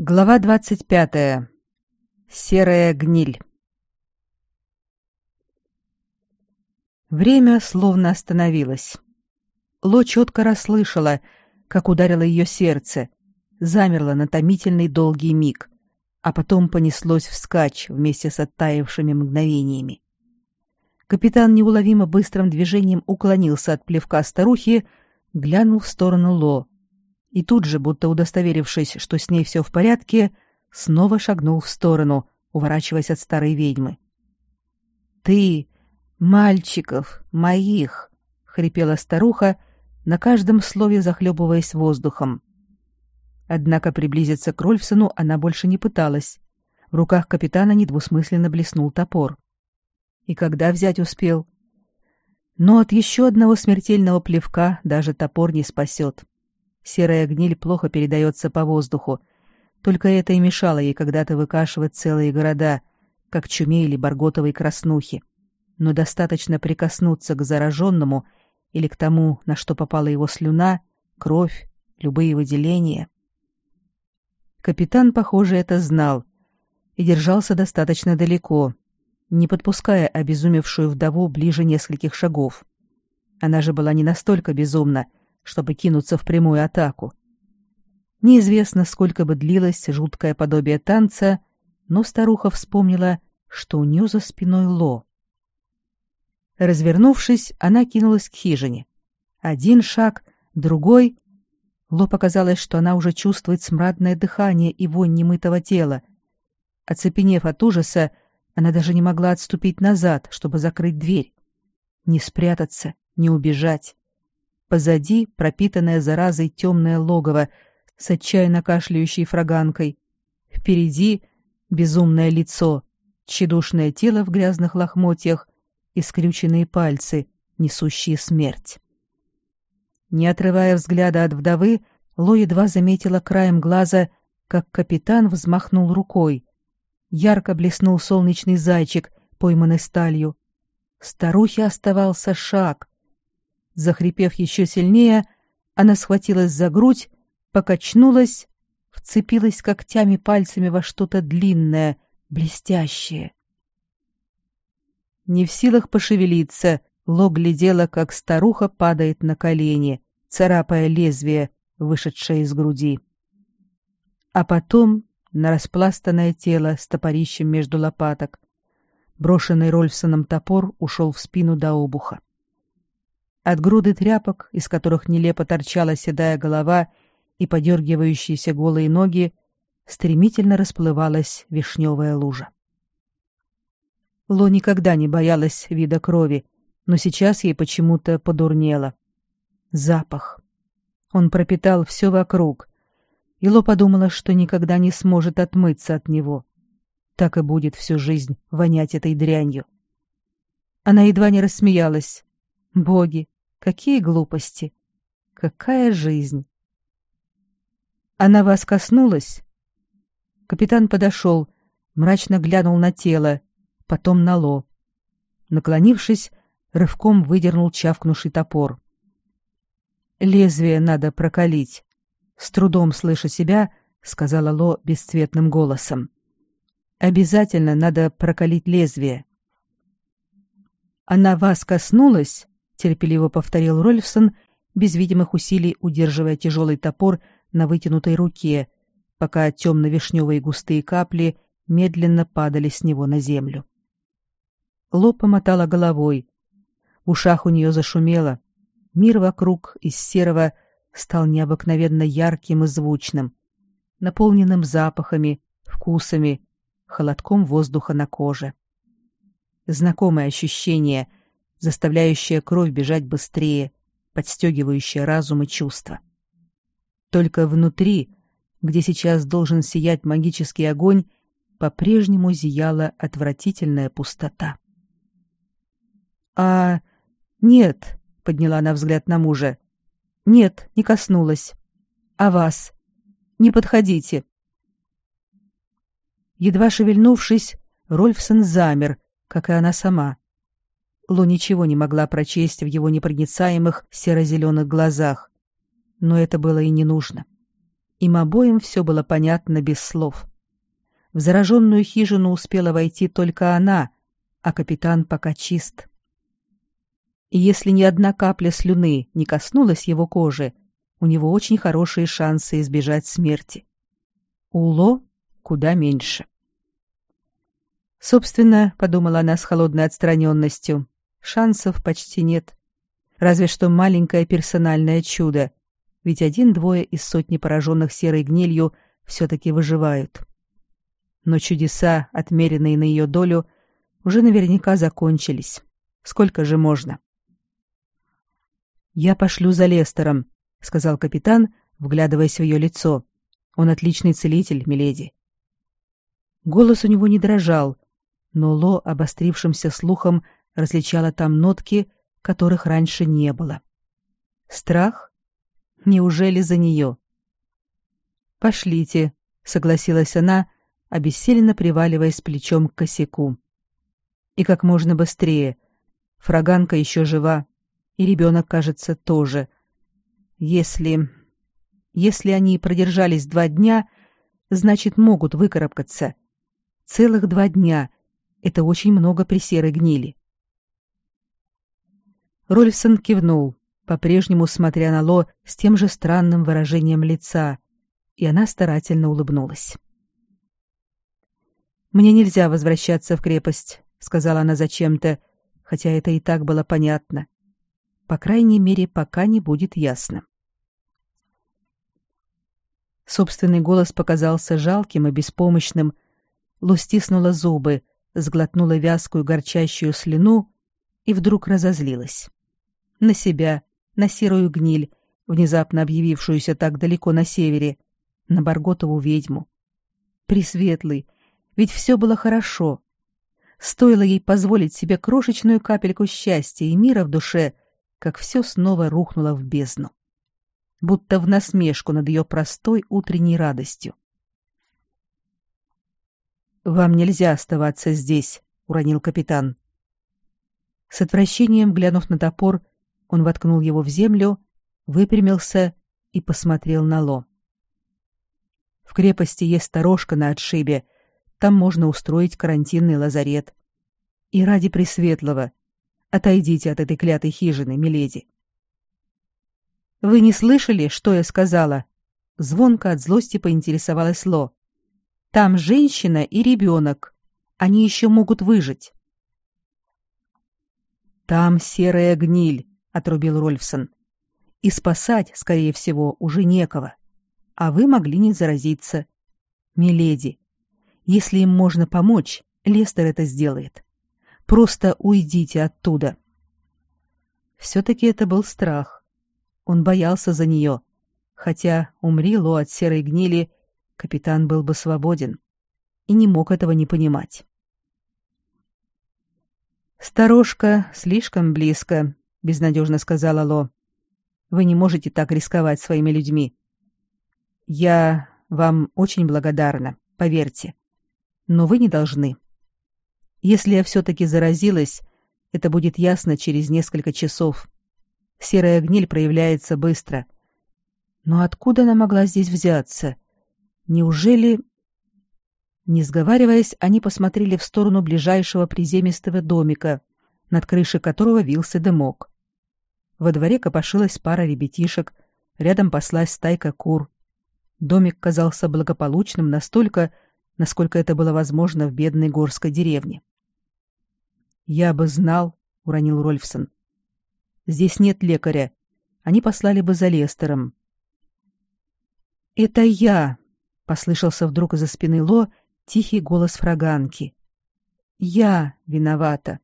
Глава двадцать пятая. Серая гниль. Время словно остановилось. Ло четко расслышала, как ударило ее сердце, замерло на томительный долгий миг, а потом понеслось вскачь вместе с оттаившими мгновениями. Капитан неуловимо быстрым движением уклонился от плевка старухи, глянул в сторону Ло, и тут же, будто удостоверившись, что с ней все в порядке, снова шагнул в сторону, уворачиваясь от старой ведьмы. «Ты, мальчиков, моих!» — хрипела старуха, на каждом слове захлебываясь воздухом. Однако приблизиться к Рольфсону она больше не пыталась. В руках капитана недвусмысленно блеснул топор. И когда взять успел? Но от еще одного смертельного плевка даже топор не спасет. Серая гниль плохо передается по воздуху. Только это и мешало ей когда-то выкашивать целые города, как чуме или барготовой краснухи. Но достаточно прикоснуться к зараженному или к тому, на что попала его слюна, кровь, любые выделения. Капитан, похоже, это знал и держался достаточно далеко, не подпуская обезумевшую вдову ближе нескольких шагов. Она же была не настолько безумна, чтобы кинуться в прямую атаку. Неизвестно, сколько бы длилось жуткое подобие танца, но старуха вспомнила, что у нее за спиной Ло. Развернувшись, она кинулась к хижине. Один шаг, другой. Ло показалось, что она уже чувствует смрадное дыхание и вонь немытого тела. Оцепенев от ужаса, она даже не могла отступить назад, чтобы закрыть дверь. Не спрятаться, не убежать. Позади пропитанное заразой темное логово с отчаянно кашляющей фраганкой. Впереди безумное лицо, тщедушное тело в грязных лохмотьях и скрюченные пальцы, несущие смерть. Не отрывая взгляда от вдовы, Ло едва заметила краем глаза, как капитан взмахнул рукой. Ярко блеснул солнечный зайчик, пойманный сталью. Старухе оставался шаг. Захрипев еще сильнее, она схватилась за грудь, покачнулась, вцепилась когтями пальцами во что-то длинное, блестящее. Не в силах пошевелиться, Ло глядела, как старуха падает на колени, царапая лезвие, вышедшее из груди. А потом на распластанное тело с топорищем между лопаток. Брошенный Рольфсоном топор ушел в спину до обуха. От груды тряпок, из которых нелепо торчала седая голова и подергивающиеся голые ноги, стремительно расплывалась вишневая лужа. Ло никогда не боялась вида крови, но сейчас ей почему-то подурнело. Запах. Он пропитал все вокруг, и Ло подумала, что никогда не сможет отмыться от него. Так и будет всю жизнь вонять этой дрянью. Она едва не рассмеялась. Боги, Какие глупости! Какая жизнь! Она вас коснулась? Капитан подошел, мрачно глянул на тело, потом на Ло. Наклонившись, рывком выдернул чавкнувший топор. «Лезвие надо прокалить», — с трудом слыша себя, сказала Ло бесцветным голосом. «Обязательно надо прокалить лезвие». «Она вас коснулась?» Терпеливо повторил Рольфсон, без видимых усилий удерживая тяжелый топор на вытянутой руке, пока темно-вишневые густые капли медленно падали с него на землю. Ло помотала головой. В ушах у нее зашумело. Мир вокруг из серого стал необыкновенно ярким и звучным, наполненным запахами, вкусами, холодком воздуха на коже. Знакомое ощущение, заставляющая кровь бежать быстрее, подстегивающая разум и чувства. Только внутри, где сейчас должен сиять магический огонь, по-прежнему зияла отвратительная пустота. «А... нет», — подняла она взгляд на мужа. «Нет, не коснулась. А вас? Не подходите». Едва шевельнувшись, Рольфсон замер, как и она сама. Лу ничего не могла прочесть в его непроницаемых серо-зеленых глазах. Но это было и не нужно. Им обоим все было понятно без слов. В зараженную хижину успела войти только она, а капитан пока чист. И если ни одна капля слюны не коснулась его кожи, у него очень хорошие шансы избежать смерти. У Ло куда меньше. Собственно, подумала она с холодной отстраненностью, шансов почти нет. Разве что маленькое персональное чудо, ведь один-двое из сотни пораженных серой гнилью все-таки выживают. Но чудеса, отмеренные на ее долю, уже наверняка закончились. Сколько же можно? «Я пошлю за Лестером», — сказал капитан, вглядываясь в ее лицо. «Он отличный целитель, миледи». Голос у него не дрожал, но Ло обострившимся слухом различала там нотки, которых раньше не было. Страх? Неужели за нее? «Пошлите», — согласилась она, обессиленно приваливаясь плечом к косяку. «И как можно быстрее. Фраганка еще жива, и ребенок, кажется, тоже. Если... Если они продержались два дня, значит, могут выкарабкаться. Целых два дня, это очень много при серой гнили. Рольфсон кивнул, по-прежнему смотря на Ло с тем же странным выражением лица, и она старательно улыбнулась. «Мне нельзя возвращаться в крепость», — сказала она зачем-то, хотя это и так было понятно. По крайней мере, пока не будет ясно. Собственный голос показался жалким и беспомощным. Ло стиснула зубы, сглотнула вязкую горчащую слюну и вдруг разозлилась. На себя, на серую гниль, внезапно объявившуюся так далеко на севере, на Барготову ведьму. Пресветлый, ведь все было хорошо. Стоило ей позволить себе крошечную капельку счастья и мира в душе, как все снова рухнуло в бездну. Будто в насмешку над ее простой утренней радостью. «Вам нельзя оставаться здесь», — уронил капитан. С отвращением глянув на топор, он воткнул его в землю, выпрямился и посмотрел на Ло. «В крепости есть сторожка на отшибе, там можно устроить карантинный лазарет. И ради Пресветлого, отойдите от этой клятой хижины, миледи». «Вы не слышали, что я сказала?» Звонко от злости поинтересовалась Ло. Там женщина и ребенок. Они еще могут выжить. Там серая гниль, отрубил Рольфсон. И спасать, скорее всего, уже некого. А вы могли не заразиться. Миледи, если им можно помочь, Лестер это сделает. Просто уйдите оттуда. Все-таки это был страх. Он боялся за нее, хотя умри Ло от серой гнили, капитан был бы свободен и не мог этого не понимать. «Сторожка слишком близко», — безнадежно сказала Ло. «Вы не можете так рисковать своими людьми. Я вам очень благодарна, поверьте. Но вы не должны. Если я все-таки заразилась, это будет ясно через несколько часов. Серая гниль проявляется быстро. Но откуда она могла здесь взяться?» Неужели... Не сговариваясь, они посмотрели в сторону ближайшего приземистого домика, над крышей которого вился дымок. Во дворе копошилась пара ребятишек, рядом паслась стайка кур. Домик казался благополучным настолько, насколько это было возможно в бедной горской деревне. «Я бы знал», — уронил Рольфсон. «Здесь нет лекаря. Они послали бы за Лестером». «Это я», Послышался вдруг из-за спины Ло тихий голос фраганки. «Я виновата.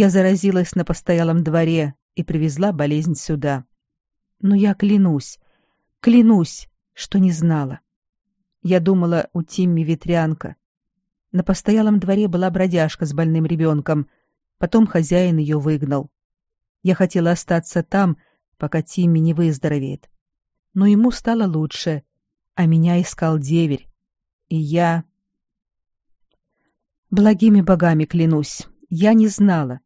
Я заразилась на постоялом дворе и привезла болезнь сюда. Но я клянусь, клянусь, что не знала. Я думала, у Тимми ветрянка. На постоялом дворе была бродяжка с больным ребенком, потом хозяин ее выгнал. Я хотела остаться там, пока Тимми не выздоровеет. Но ему стало лучше, а меня искал деверь. И я... Благими богами клянусь, я не знала.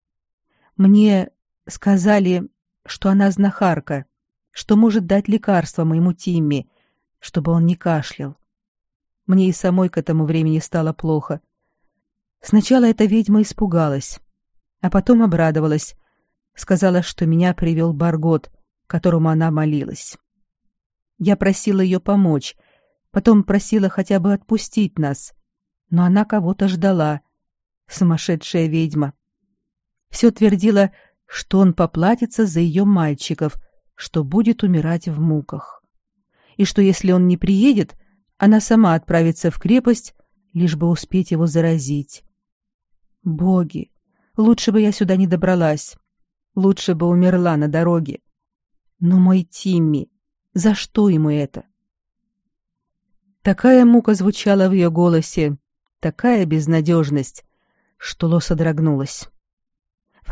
Мне сказали, что она знахарка, что может дать лекарство моему Тимми, чтобы он не кашлял. Мне и самой к этому времени стало плохо. Сначала эта ведьма испугалась, а потом обрадовалась. Сказала, что меня привел Баргот, которому она молилась. Я просила ее помочь, потом просила хотя бы отпустить нас, но она кого-то ждала. Сумасшедшая ведьма. Все твердила, что он поплатится за ее мальчиков, что будет умирать в муках. И что если он не приедет, она сама отправится в крепость, лишь бы успеть его заразить. Боги, лучше бы я сюда не добралась. Лучше бы умерла на дороге. Но мой Тимми, за что ему это? Такая мука звучала в ее голосе, такая безнадежность, что Ло содрогнулась.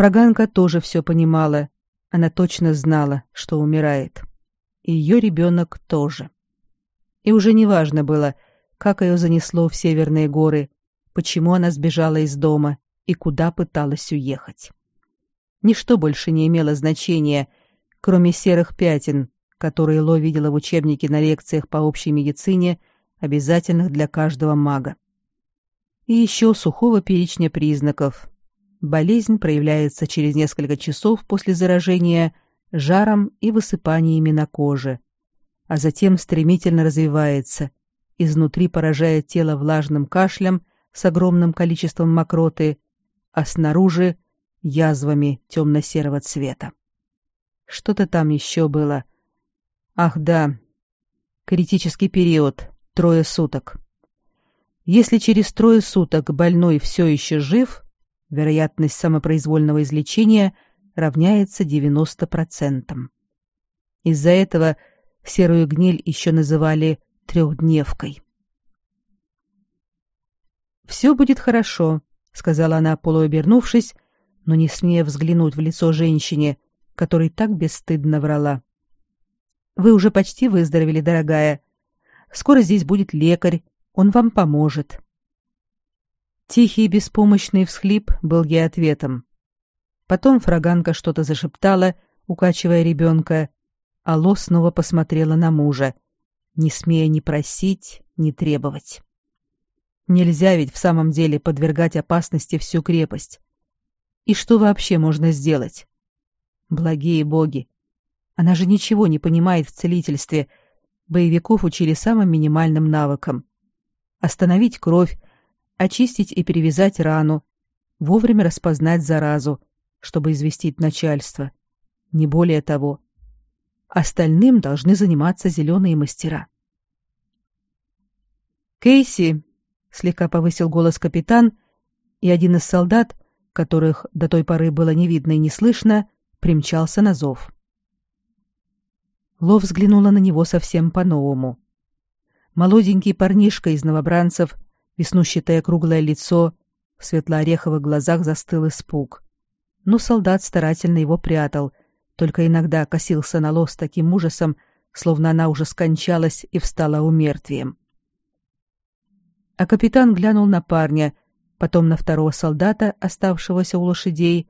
Фраганка тоже все понимала. Она точно знала, что умирает. И ее ребенок тоже. И уже не важно было, как ее занесло в северные горы, почему она сбежала из дома и куда пыталась уехать. Ничто больше не имело значения, кроме серых пятен, которые Ло видела в учебнике на лекциях по общей медицине, обязательных для каждого мага. И еще сухого перечня признаков, Болезнь проявляется через несколько часов после заражения жаром и высыпаниями на коже, а затем стремительно развивается, изнутри поражая тело влажным кашлем с огромным количеством мокроты, а снаружи — язвами темно-серого цвета. Что-то там еще было. Ах да, критический период, трое суток. Если через трое суток больной все еще жив, вероятность самопроизвольного излечения равняется 90%. Из-за этого серую гниль еще называли трехдневкой. «Все будет хорошо», — сказала она, полуобернувшись, но не смея взглянуть в лицо женщине, которой так бесстыдно врала. «Вы уже почти выздоровели, дорогая. Скоро здесь будет лекарь, он вам поможет». Тихий беспомощный всхлип был ей ответом. Потом фраганка что-то зашептала, укачивая ребенка, а Ло снова посмотрела на мужа, не смея ни просить, ни требовать. Нельзя ведь в самом деле подвергать опасности всю крепость. И что вообще можно сделать? Благие боги! Она же ничего не понимает в целительстве. Боевиков учили самым минимальным навыкам. Остановить кровь, очистить и перевязать рану, вовремя распознать заразу, чтобы известить начальство. Не более того. Остальным должны заниматься зеленые мастера. «Кейси!» — слегка повысил голос капитан, и один из солдат, которых до той поры было не видно и не слышно, примчался на зов. Ло взглянула на него совсем по-новому. Молоденький парнишка из новобранцев веснущатое круглое лицо, в светло-ореховых глазах застыл испуг. Но солдат старательно его прятал, только иногда косился на лос таким ужасом, словно она уже скончалась и встала умертвием. А капитан глянул на парня, потом на второго солдата, оставшегося у лошадей,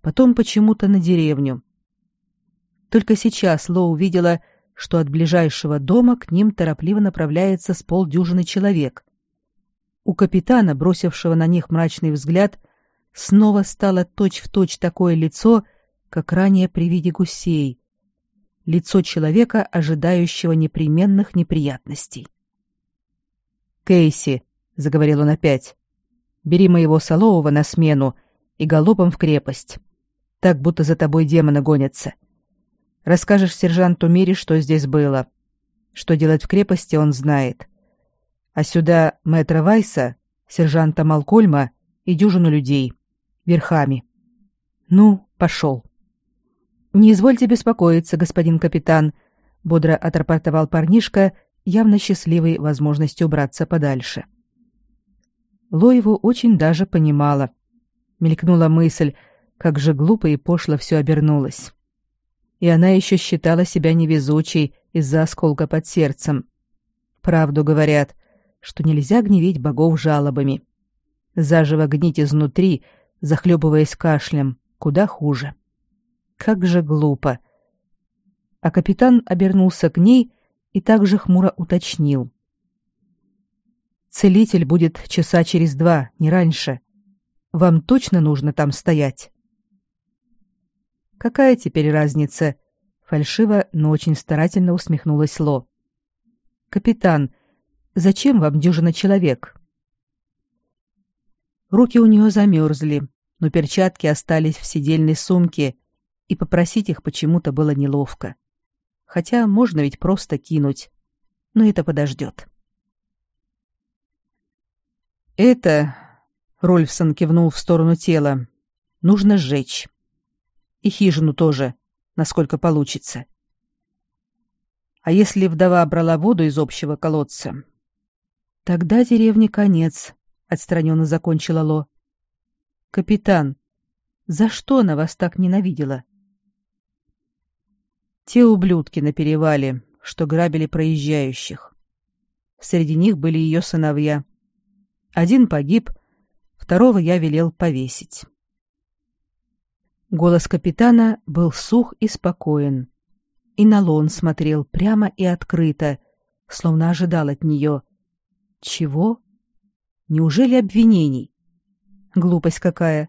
потом почему-то на деревню. Только сейчас Ло увидела, что от ближайшего дома к ним торопливо направляется с полдюжины человек. У капитана, бросившего на них мрачный взгляд, снова стало точь-в-точь точь такое лицо, как ранее при виде гусей. Лицо человека, ожидающего непременных неприятностей. «Кейси», — заговорил он опять, — «бери моего Солового на смену и галопом в крепость. Так, будто за тобой демоны гонятся. Расскажешь сержанту Мире, что здесь было. Что делать в крепости, он знает а сюда мэтра Вайса, сержанта Малкольма и дюжину людей. Верхами. Ну, пошел. «Не извольте беспокоиться, господин капитан», — бодро отрапортовал парнишка, явно счастливый возможностью убраться подальше. Ло его очень даже понимала. Мелькнула мысль, как же глупо и пошло все обернулось. И она еще считала себя невезучей из-за осколка под сердцем. Правду говорят — что нельзя гневить богов жалобами. Заживо гнить изнутри, захлебываясь кашлем, куда хуже. Как же глупо. А капитан обернулся к ней и также хмуро уточнил. «Целитель будет часа через два, не раньше. Вам точно нужно там стоять?» «Какая теперь разница?» — фальшиво, но очень старательно усмехнулась Ло. «Капитан, зачем вам дюжина человек?» Руки у нее замерзли, но перчатки остались в сидельной сумке, и попросить их почему-то было неловко. Хотя можно ведь просто кинуть, но это подождет. «Это...» — Рольфсон кивнул в сторону тела. «Нужно сжечь. И хижину тоже, насколько получится. А если вдова брала воду из общего колодца? Тогда деревне конец, отстраненно закончила Ло. Капитан, за что она вас так ненавидела? Те ублюдки на перевале, что грабили проезжающих. Среди них были ее сыновья. Один погиб, второго я велел повесить. Голос капитана был сух и спокоен. И на Лон смотрел прямо и открыто, словно ожидал от нее. Чего? Неужели обвинений? Глупость какая.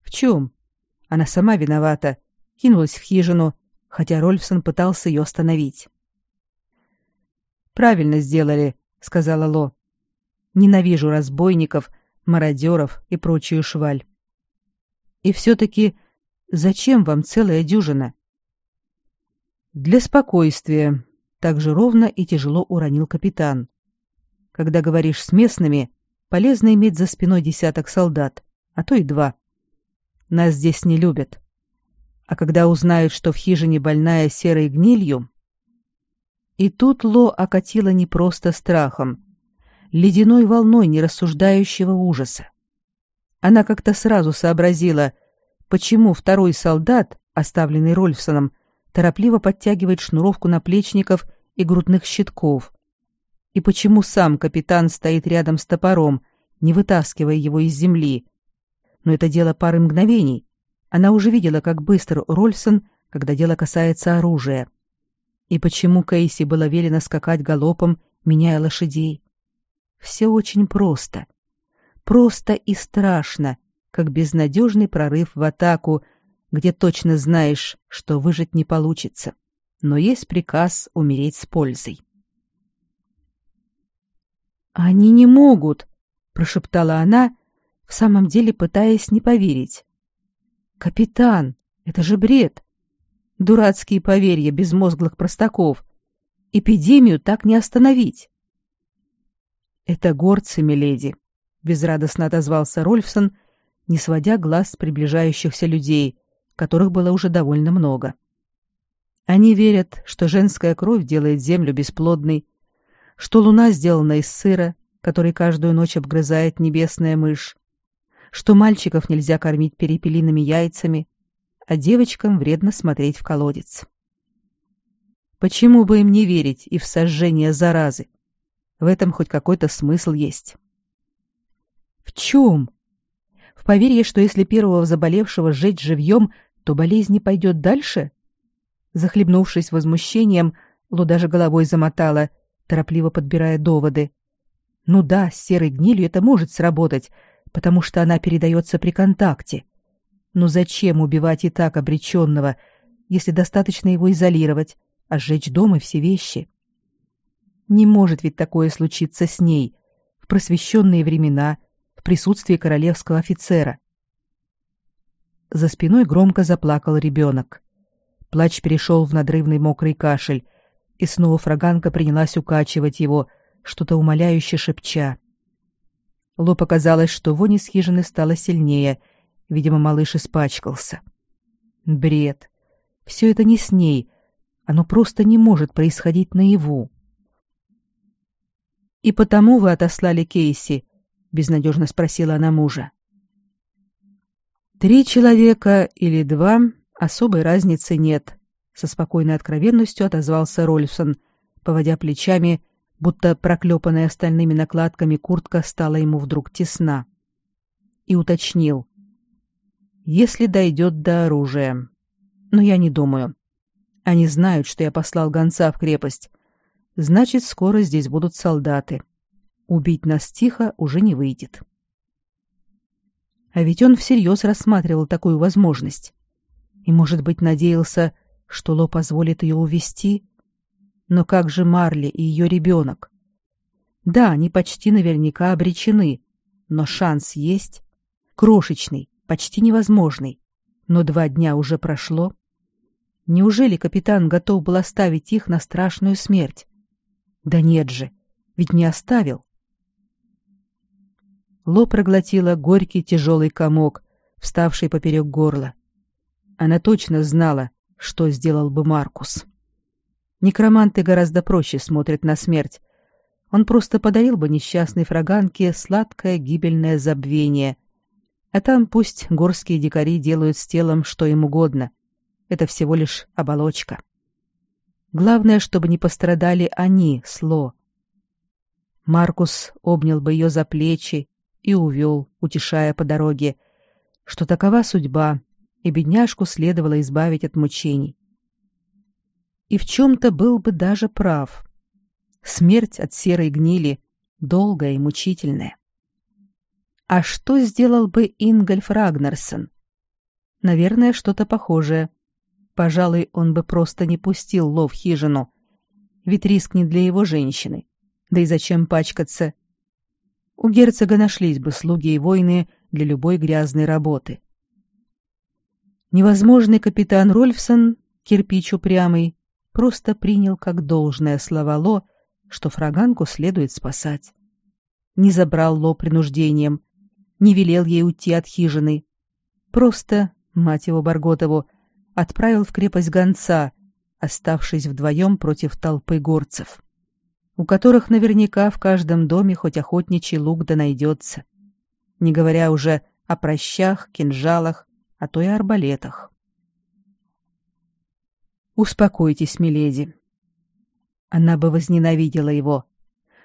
В чем? Она сама виновата. Кинулась в хижину, хотя Рольфсон пытался ее остановить. «Правильно сделали», — сказала Ло. «Ненавижу разбойников, мародеров и прочую шваль. И все-таки Зачем вам целая дюжина? Для спокойствия, так же ровно и тяжело уронил капитан. Когда говоришь с местными, полезно иметь за спиной десяток солдат, а то и два. Нас здесь не любят. А когда узнают, что в хижине больная серой гнилью... И тут Ло окатила не просто страхом, ледяной волной нерассуждающего ужаса. Она как-то сразу сообразила, почему второй солдат, оставленный Рольфсоном, торопливо подтягивает шнуровку наплечников и грудных щитков, и почему сам капитан стоит рядом с топором, не вытаскивая его из земли. Но это дело пары мгновений. Она уже видела, как быстр Рольфсон, когда дело касается оружия. И почему Кейси было велено скакать галопом, меняя лошадей. Все очень просто. Просто и страшно, как безнадежный прорыв в атаку, где точно знаешь, что выжить не получится, но есть приказ умереть с пользой. «Они не могут», — прошептала она, в самом деле пытаясь не поверить. «Капитан, это же бред! Дурацкие поверья безмозглых простаков. Эпидемию так не остановить!» «Это горцы, миледи», — безрадостно отозвался Рольфсон, — не сводя глаз с приближающихся людей, которых было уже довольно много. Они верят, что женская кровь делает землю бесплодной, что луна сделана из сыра, который каждую ночь обгрызает небесная мышь, что мальчиков нельзя кормить перепелиными яйцами, а девочкам вредно смотреть в колодец. Почему бы им не верить и в сожжение заразы? В этом хоть какой-то смысл есть. В чем? в поверье, что если первого заболевшего сжечь живьем, то болезнь не пойдет дальше? Захлебнувшись возмущением, Ло даже головой замотала, торопливо подбирая доводы. Ну да, с серой гнилью это может сработать, потому что она передается при контакте. Но зачем убивать и так обреченного, если достаточно его изолировать, а сжечь дом и все вещи? Не может ведь такое случиться с ней в просвещенные времена — в присутствии королевского офицера. За спиной громко заплакал ребенок. Плач перешел в надрывный мокрый кашель, и снова фраганка принялась укачивать его, что-то умоляюще шепча. Ло показалось, что вони с хижины стало сильнее, видимо, малыш испачкался. Бред. Все это не с ней, оно просто не может происходить наяву. «И потому вы отослали Кейси?» — безнадежно спросила она мужа. «Три человека или два, особой разницы нет», — со спокойной откровенностью отозвался Рольфсон, поводя плечами, будто проклепанная стальными накладками куртка стала ему вдруг тесна. И уточнил. «Если дойдет до оружия. Но я не думаю. Они знают, что я послал гонца в крепость. Значит, скоро здесь будут солдаты. Убить нас тихо уже не выйдет. А ведь он всерьез рассматривал такую возможность. И, может быть, надеялся, что Ло позволит ее увести. Но как же Марли и ее ребенок? Да, они почти наверняка обречены, но шанс есть. Крошечный, почти невозможный. Но два дня уже прошло. Неужели капитан готов был оставить их на страшную смерть? Да нет же, ведь не оставил. Ло проглотила горький тяжелый комок, вставший поперек горла. Она точно знала, что сделал бы Маркус. Некроманты гораздо проще смотрят на смерть. Он просто подарил бы несчастной фраганке сладкое гибельное забвение. А там пусть горские дикари делают с телом что им угодно. Это всего лишь оболочка. Главное, чтобы не пострадали они, Сло. Маркус обнял бы ее за плечи и увел, утешая по дороге, что такова судьба, и бедняжку следовало избавить от мучений. И в чем-то был бы даже прав. Смерть от серой гнили долгая и мучительная. А что сделал бы Ингольф Рагнарсон? Наверное, что-то похожее. Пожалуй, он бы просто не пустил Ло в хижину. Ведь риск не для его женщины. Да и зачем пачкаться у герцога нашлись бы слуги и воины для любой грязной работы. Невозможный капитан Рольфсон, кирпич упрямый, просто принял как должное слова Ло, что фраганку следует спасать. Не забрал Ло принуждением, не велел ей уйти от хижины. Просто, мать его Барготову, отправил в крепость гонца, оставшись вдвоем против толпы горцев у которых наверняка в каждом доме хоть охотничий лук да найдется, не говоря уже о прощах, кинжалах, а то и арбалетах. «Успокойтесь, миледи». Она бы возненавидела его.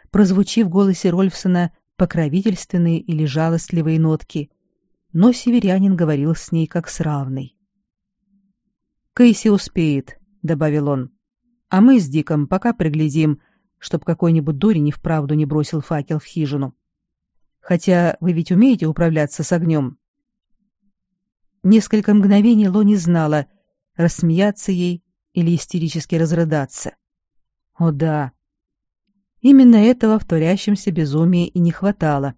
Прозвучи в голосе Рольфсона покровительственные или жалостливые нотки, но северянин говорил с ней как с равной. «Кейси успеет», — добавил он, — «а мы с Диком пока приглядим, — чтоб какой-нибудь дурень и вправду не бросил факел в хижину. Хотя вы ведь умеете управляться с огнем. Несколько мгновений Ло не знала, рассмеяться ей или истерически разрыдаться. О да, именно этого в творящемся безумии и не хватало.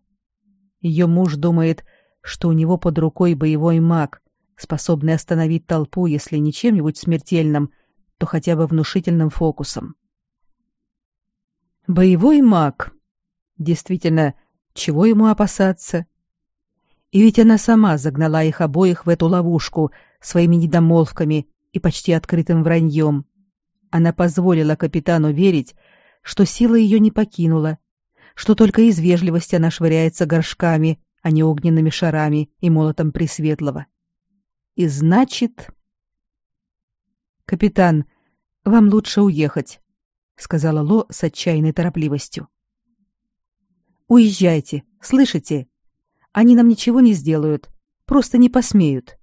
Ее муж думает, что у него под рукой боевой маг, способный остановить толпу, если не чем-нибудь смертельным, то хотя бы внушительным фокусом. Боевой маг. Действительно, чего ему опасаться? И ведь она сама загнала их обоих в эту ловушку своими недомолвками и почти открытым враньем. Она позволила капитану верить, что сила ее не покинула, что только из вежливости она швыряется горшками, а не огненными шарами и молотом Пресветлого. И значит... «Капитан, вам лучше уехать сказала Ло с отчаянной торопливостью. Уезжайте, слышите? Они нам ничего не сделают, просто не посмеют.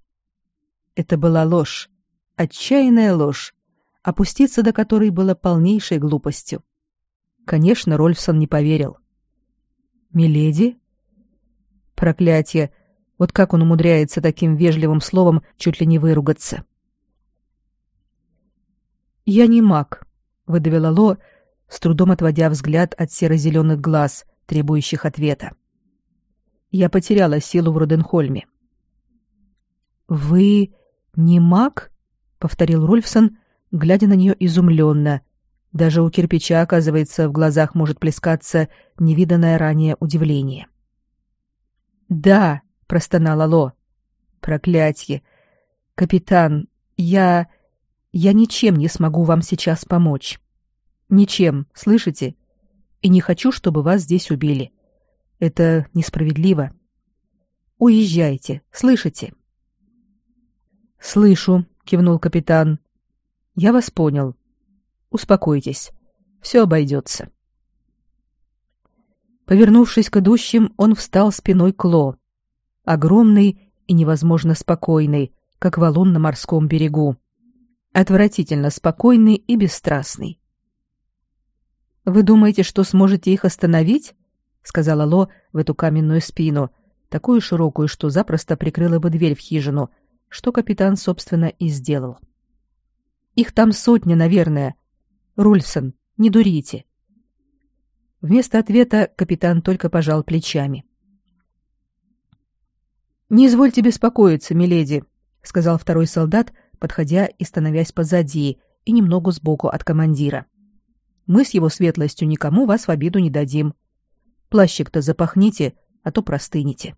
Это была ложь, отчаянная ложь, опуститься до которой было полнейшей глупостью. Конечно, Рольфсон не поверил. Миледи? Проклятие! Вот как он умудряется таким вежливым словом чуть ли не выругаться. Я не маг, — выдавила Ло, с трудом отводя взгляд от серо-зеленых глаз, требующих ответа. «Я потеряла силу в Роденхольме». «Вы не маг?» — повторил Рольфсон, глядя на нее изумленно. Даже у кирпича, оказывается, в глазах может плескаться невиданное ранее удивление. «Да», — простонала Ло. «Проклятье! Капитан, я...» Я ничем не смогу вам сейчас помочь. Ничем, слышите? И не хочу, чтобы вас здесь убили. Это несправедливо. Уезжайте, слышите? Слышу, кивнул капитан. Я вас понял. Успокойтесь. Все обойдется. Повернувшись к идущим, он встал спиной к Ло. Огромный и невозможно спокойный, как валун на морском берегу отвратительно спокойный и бесстрастный. Вы думаете, что сможете их остановить? Сказала Ло в эту каменную спину, такую широкую, что запросто прикрыла бы дверь в хижину, что капитан, собственно, и сделал. Их там сотня, наверное. Рульфсон, не дурите. Вместо ответа капитан только пожал плечами. Не извольте беспокоиться, миледи, сказал второй солдат, подходя и становясь позади и немного сбоку от командира. Мы с его светлостью никому вас в обиду не дадим. Плащик-то запахните, а то простынете.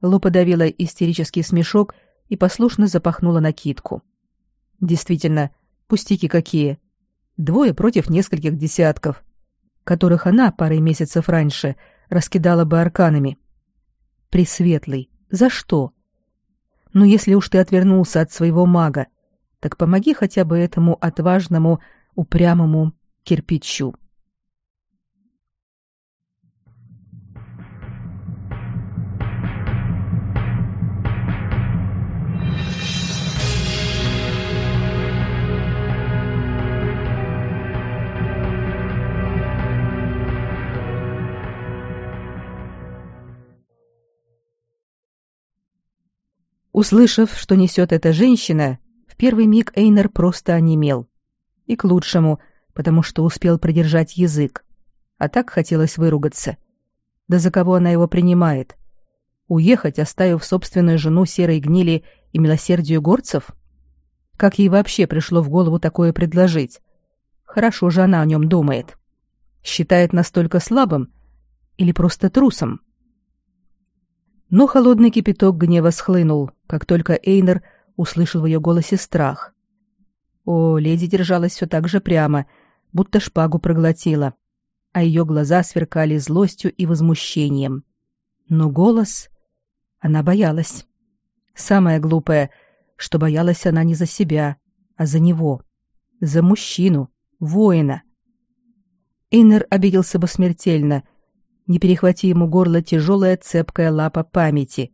Ло подавила истерический смешок и послушно запахнула накидку. Действительно, пустяки какие. Двое против нескольких десятков, которых она парой месяцев раньше раскидала бы арканами. Пресветлый, за что? Ну, если уж ты отвернулся от своего мага, так помоги хотя бы этому отважному, упрямому кирпичу. Услышав, что несет эта женщина, в первый миг Эйнер просто онемел. И к лучшему, потому что успел продержать язык. А так хотелось выругаться. Да за кого она его принимает? Уехать, оставив собственную жену серой гнили и милосердию горцев? Как ей вообще пришло в голову такое предложить? Хорошо же она о нем думает. Считает настолько слабым или просто трусом? Но холодный кипяток гнева схлынул, как только Эйнер услышал в ее голосе страх. О, леди держалась все так же прямо, будто шпагу проглотила, а ее глаза сверкали злостью и возмущением. Но голос... Она боялась. Самое глупое, что боялась она не за себя, а за него. За мужчину, воина. Эйнер обиделся бы смертельно, не перехвати ему горло тяжелая цепкая лапа памяти.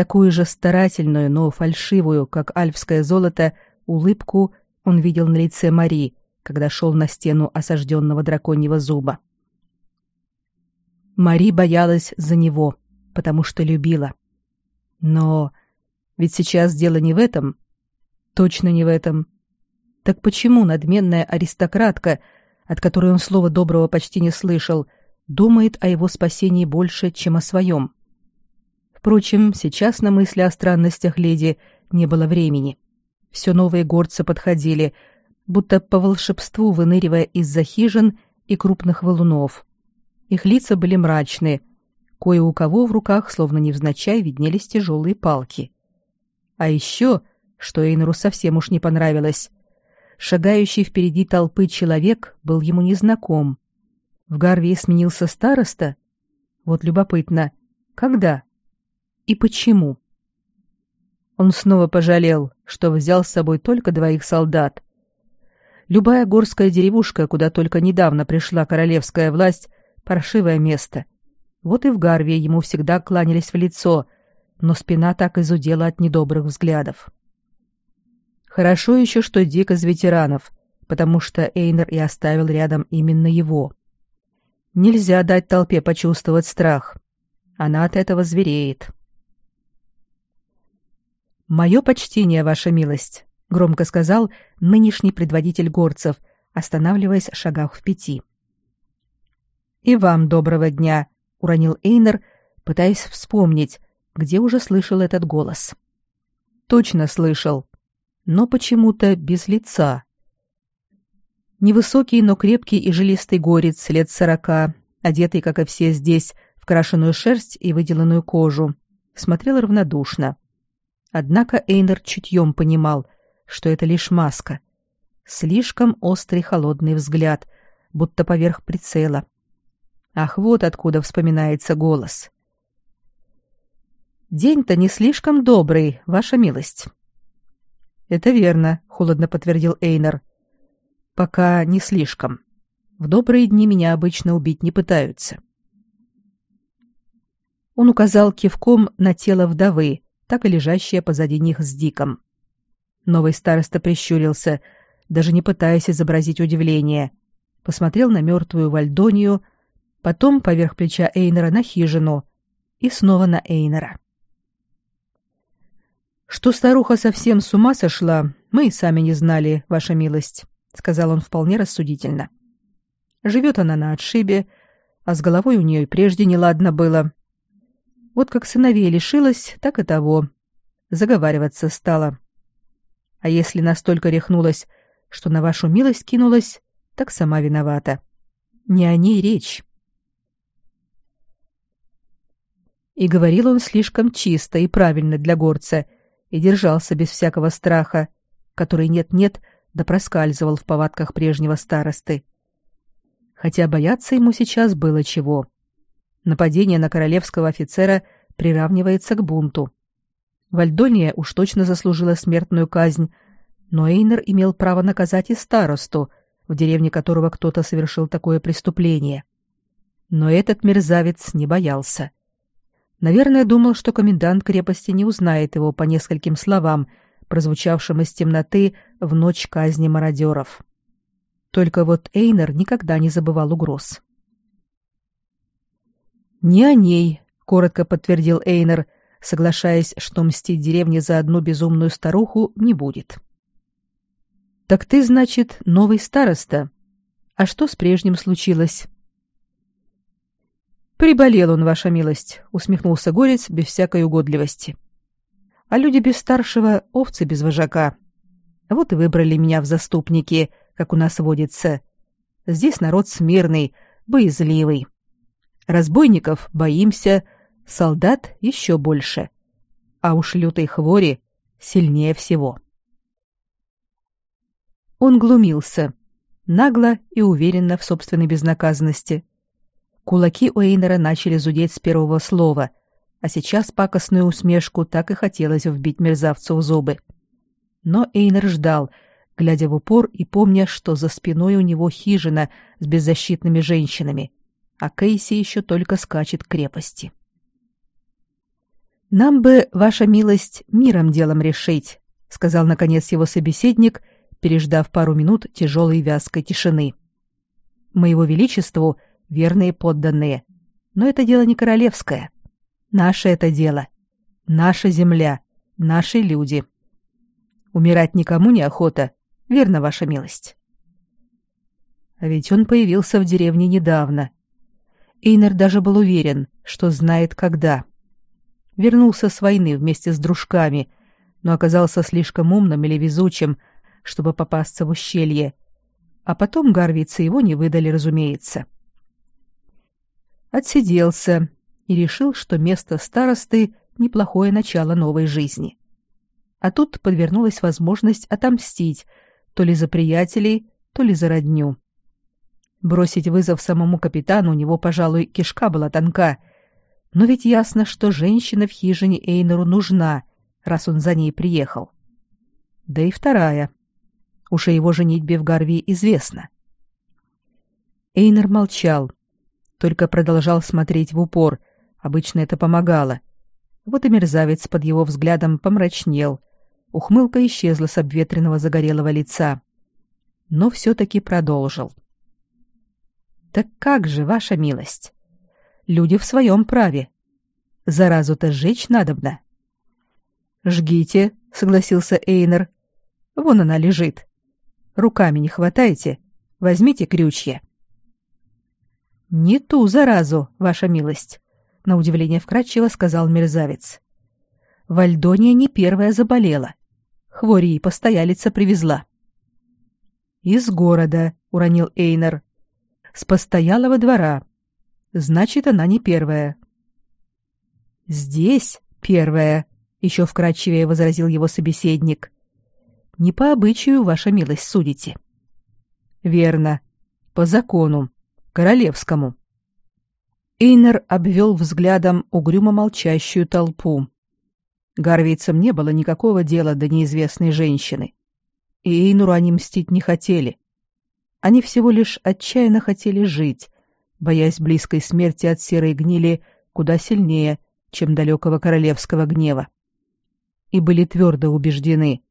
Такую же старательную, но фальшивую, как альфское золото, улыбку он видел на лице Мари, когда шел на стену осажденного драконьего зуба. Мари боялась за него, потому что любила. Но ведь сейчас дело не в этом. Точно не в этом. Так почему надменная аристократка, от которой он слова доброго почти не слышал, — думает о его спасении больше, чем о своем. Впрочем, сейчас на мысли о странностях леди не было времени. Все новые горцы подходили, будто по волшебству выныривая из-за хижин и крупных валунов. Их лица были мрачные, кое у кого в руках, словно невзначай, виднелись тяжелые палки. А еще, что Эйнеру совсем уж не понравилось, шагающий впереди толпы человек был ему незнаком, в Гарвии сменился староста? Вот любопытно, когда и почему? Он снова пожалел, что взял с собой только двоих солдат. Любая горская деревушка, куда только недавно пришла королевская власть, паршивое место. Вот и в Гарвии ему всегда кланялись в лицо, но спина так изудела от недобрых взглядов. Хорошо еще, что Дик из ветеранов, потому что Эйнер и оставил рядом именно его. Нельзя дать толпе почувствовать страх. Она от этого звереет. «Мое почтение, ваша милость», — громко сказал нынешний предводитель горцев, останавливаясь в шагах в пяти. «И вам доброго дня», — уронил Эйнер, пытаясь вспомнить, где уже слышал этот голос. «Точно слышал, но почему-то без лица». Невысокий, но крепкий и жилистый горец лет сорока, одетый, как и все здесь, в крашеную шерсть и выделанную кожу, смотрел равнодушно. Однако Эйнер чутьем понимал, что это лишь маска. Слишком острый холодный взгляд, будто поверх прицела. Ах, вот откуда вспоминается голос. «День-то не слишком добрый, ваша милость». «Это верно», — холодно подтвердил Эйнер. Пока не слишком. В добрые дни меня обычно убить не пытаются. Он указал кивком на тело вдовы, так и лежащее позади них с Диком. Новый староста прищурился, даже не пытаясь изобразить удивление. посмотрел на мертвую Вальдонию, потом поверх плеча Эйнера на хижину и снова на Эйнера. «Что старуха совсем с ума сошла, мы и сами не знали, ваша милость», — сказал он вполне рассудительно. «Живет она на отшибе, а с головой у нее и прежде неладно было. Вот как сыновей лишилась, так и того. Заговариваться стала. А если настолько рехнулась, что на вашу милость кинулась, так сама виновата. Не о ней речь. И говорил он слишком чисто и правильно для горца, и держался без всякого страха, который нет-нет, да проскальзывал в повадках прежнего старосты. Хотя бояться ему сейчас было чего. Нападение на королевского офицера приравнивается к бунту. Вальдония уж точно заслужила смертную казнь, но Эйнер имел право наказать и старосту, в деревне которого кто-то совершил такое преступление. Но этот мерзавец не боялся. Наверное, думал, что комендант крепости не узнает его по нескольким словам, прозвучавшим из темноты в ночь казни мародеров. Только вот Эйнер никогда не забывал угроз. «Не о ней», — коротко подтвердил Эйнер, соглашаясь, что мстить деревне за одну безумную старуху не будет. «Так ты, значит, новый староста? А что с прежним случилось?» «Приболел он, ваша милость», — усмехнулся горец без всякой угодливости. «А люди без старшего — овцы без вожака. Вот и выбрали меня в заступники, как у нас водится. Здесь народ смирный, боязливый. Разбойников боимся, солдат еще больше. А уж лютой хвори сильнее всего». Он глумился, нагло и уверенно в собственной безнаказанности. Кулаки Эйнера начали зудеть с первого слова, а сейчас пакостную усмешку так и хотелось вбить мерзавцу в зубы. Но Эйнер ждал, глядя в упор и помня, что за спиной у него хижина с беззащитными женщинами, а Кейси еще только скачет к крепости. «Нам бы, ваша милость, миром делом решить», — сказал, наконец, его собеседник — переждав пару минут тяжелой вязкой тишины. «Моего Величеству верные подданные. Но это дело не королевское. Наше это дело. Наша земля, наши люди. Умирать никому не охота, верно, ваша милость?» А ведь он появился в деревне недавно. Эйнер даже был уверен, что знает когда. Вернулся с войны вместе с дружками, но оказался слишком умным или везучим, чтобы попасться в ущелье, а потом гарвицы его не выдали, разумеется. Отсиделся и решил, что место старосты — неплохое начало новой жизни. А тут подвернулась возможность отомстить то ли за приятелей, то ли за родню. Бросить вызов самому капитану у него, пожалуй, кишка была тонка, но ведь ясно, что женщина в хижине Эйнеру нужна, раз он за ней приехал. Да и вторая. Уж о его женитьбе в Гарви известно. Эйнер молчал, только продолжал смотреть в упор. Обычно это помогало. Вот и мерзавец под его взглядом помрачнел. Ухмылка исчезла с обветренного загорелого лица. Но все-таки продолжил. «Так как же, ваша милость? Люди в своем праве. Заразу-то сжечь надобно». «Жгите», — согласился Эйнер. «Вон она лежит. Руками не хватайте. Возьмите крючья. Не ту заразу, ваша милость, на удивление вкратчиво сказал мерзавец. Вальдония не первая заболела. Хвори постоялица привезла. Из города, уронил Эйнер. С постоялого двора. Значит, она не первая. Здесь первая, еще вкратчивее возразил его собеседник. Не по обычаю, ваша милость, судите. Верно. По закону. Королевскому. Эйнер обвел взглядом угрюмо молчащую толпу. Гарвийцам не было никакого дела до неизвестной женщины. И Эйнуру они мстить не хотели. Они всего лишь отчаянно хотели жить, боясь близкой смерти от серой гнили куда сильнее, чем далекого королевского гнева. И были твердо убеждены,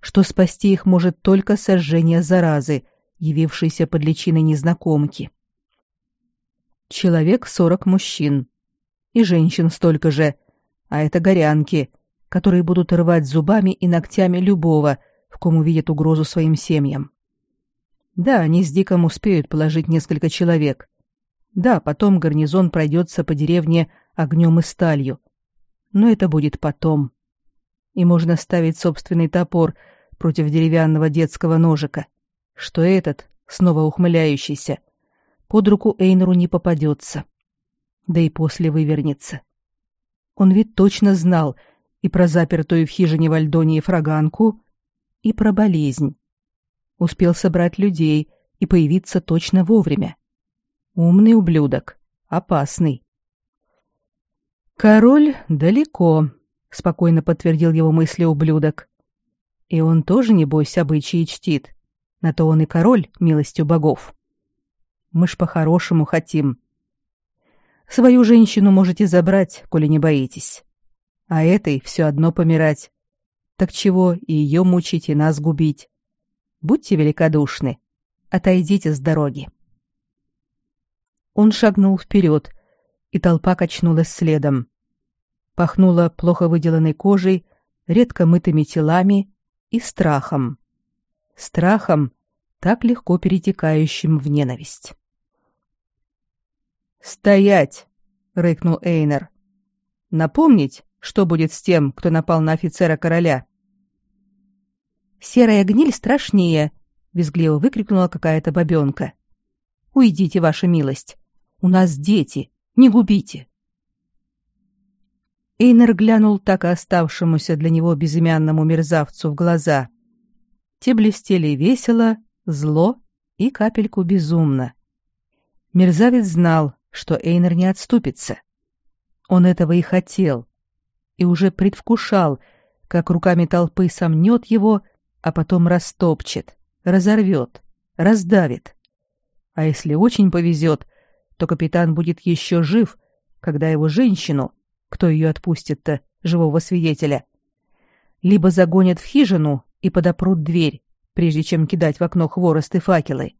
что спасти их может только сожжение заразы, явившийся под личиной незнакомки. Человек сорок мужчин. И женщин столько же. А это горянки, которые будут рвать зубами и ногтями любого, в ком увидят угрозу своим семьям. Да, они с Диком успеют положить несколько человек. Да, потом гарнизон пройдется по деревне огнем и сталью. Но это будет потом. И можно ставить собственный топор против деревянного детского ножика, что этот, снова ухмыляющийся, под руку Эйнеру не попадется. Да и после вывернется. Он ведь точно знал и про запертую в хижине в фраганку, и про болезнь. Успел собрать людей и появиться точно вовремя. Умный ублюдок, опасный. «Король далеко», — спокойно подтвердил его мысли ублюдок. «И он тоже, небось, обычаи чтит. На то он и король, милостью богов. Мы ж по-хорошему хотим. Свою женщину можете забрать, коли не боитесь. А этой все одно помирать. Так чего и ее мучить, и нас губить? Будьте великодушны. Отойдите с дороги». Он шагнул вперед, и толпа качнулась следом. Пахнуло плохо выделанной кожей, редко мытыми телами и страхом. Страхом, так легко перетекающим в ненависть. «Стоять!» — рыкнул Эйнер. «Напомнить, что будет с тем, кто напал на офицера короля?» «Серая гниль страшнее!» — визгливо выкрикнула какая-то бабенка. «Уйдите, ваша милость! У нас дети! Не губите!» Эйнер глянул так и оставшемуся для него безымянному мерзавцу в глаза. Те блестели весело, зло и капельку безумно. Мерзавец знал, что Эйнер не отступится. Он этого и хотел, и уже предвкушал, как руками толпы сомнет его, а потом растопчет, разорвет, раздавит. А если очень повезет, то капитан будет еще жив, когда его женщину, кто ее отпустит-то, живого свидетеля, либо загонят в хижину и подопрут дверь, прежде чем кидать в окно хворост и факелы,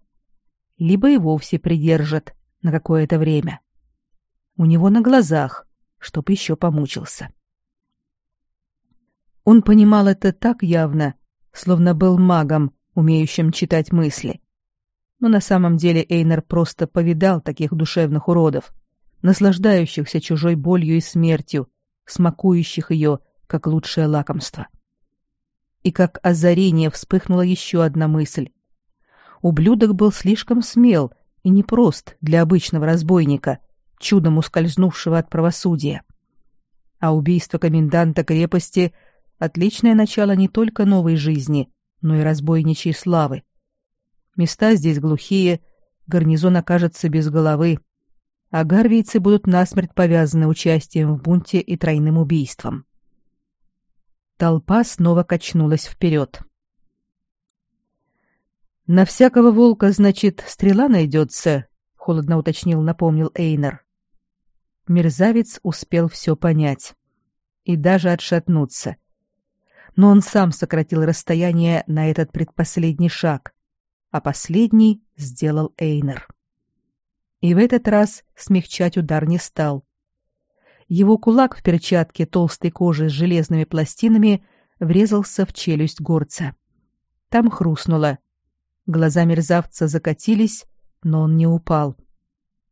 либо и вовсе придержат на какое-то время. У него на глазах, чтоб еще помучился. Он понимал это так явно, словно был магом, умеющим читать мысли но на самом деле Эйнер просто повидал таких душевных уродов, наслаждающихся чужой болью и смертью, смакующих ее, как лучшее лакомство. И как озарение вспыхнула еще одна мысль. Ублюдок был слишком смел и непрост для обычного разбойника, чудом ускользнувшего от правосудия. А убийство коменданта крепости — отличное начало не только новой жизни, но и разбойничьей славы. Места здесь глухие, гарнизон окажется без головы, а гарвийцы будут насмерть повязаны участием в бунте и тройным убийством. Толпа снова качнулась вперед. «На всякого волка, значит, стрела найдется», — холодно уточнил, напомнил Эйнер. Мерзавец успел все понять и даже отшатнуться. Но он сам сократил расстояние на этот предпоследний шаг, а последний сделал Эйнер. И в этот раз смягчать удар не стал. Его кулак в перчатке толстой кожи с железными пластинами врезался в челюсть горца. Там хрустнуло. Глаза мерзавца закатились, но он не упал.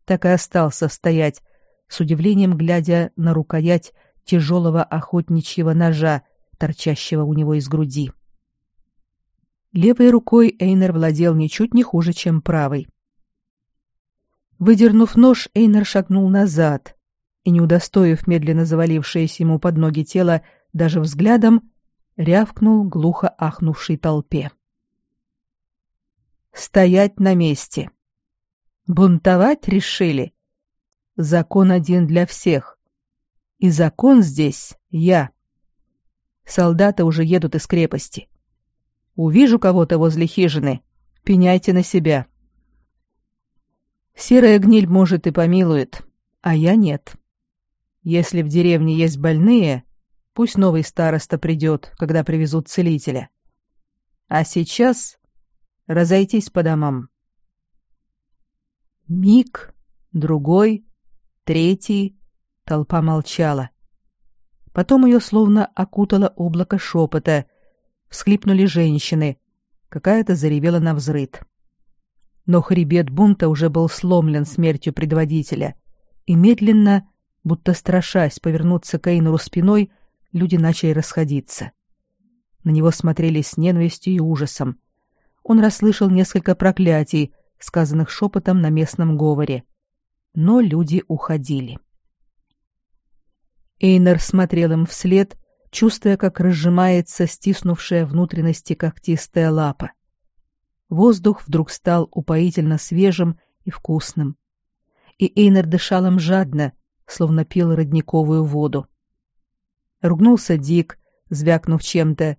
Так и остался стоять, с удивлением глядя на рукоять тяжелого охотничьего ножа, торчащего у него из груди. Левой рукой Эйнер владел ничуть не хуже, чем правой. Выдернув нож, Эйнер шагнул назад и, не удостоив медленно завалившееся ему под ноги тело даже взглядом, рявкнул глухо ахнувшей толпе. «Стоять на месте! Бунтовать решили? Закон один для всех. И закон здесь я. Солдаты уже едут из крепости. Увижу кого-то возле хижины, пеняйте на себя. Серая гниль, может, и помилует, а я нет. Если в деревне есть больные, пусть новый староста придет, когда привезут целителя. А сейчас разойтись по домам. Миг, другой, третий, толпа молчала. Потом ее словно окутало облако шепота. Всхлипнули женщины. Какая-то заревела на взрыд. Но хребет бунта уже был сломлен смертью предводителя, и медленно, будто страшась повернуться к Эйнору спиной, люди начали расходиться. На него смотрели с ненавистью и ужасом. Он расслышал несколько проклятий, сказанных шепотом на местном говоре. Но люди уходили. Эйнер смотрел им вслед, чувствуя, как разжимается стиснувшая внутренности когтистая лапа. Воздух вдруг стал упоительно свежим и вкусным. И Эйнер дышал им жадно, словно пил родниковую воду. Ругнулся Дик, звякнув чем-то,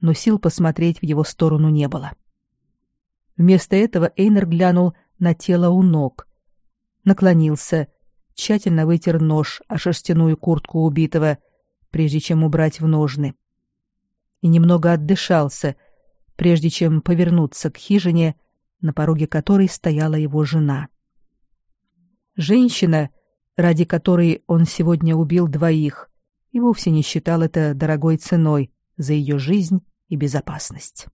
но сил посмотреть в его сторону не было. Вместо этого Эйнер глянул на тело у ног, наклонился тщательно вытер нож о шерстяную куртку убитого, прежде чем убрать в ножны. И немного отдышался, прежде чем повернуться к хижине, на пороге которой стояла его жена. Женщина, ради которой он сегодня убил двоих, и вовсе не считал это дорогой ценой за ее жизнь и безопасность.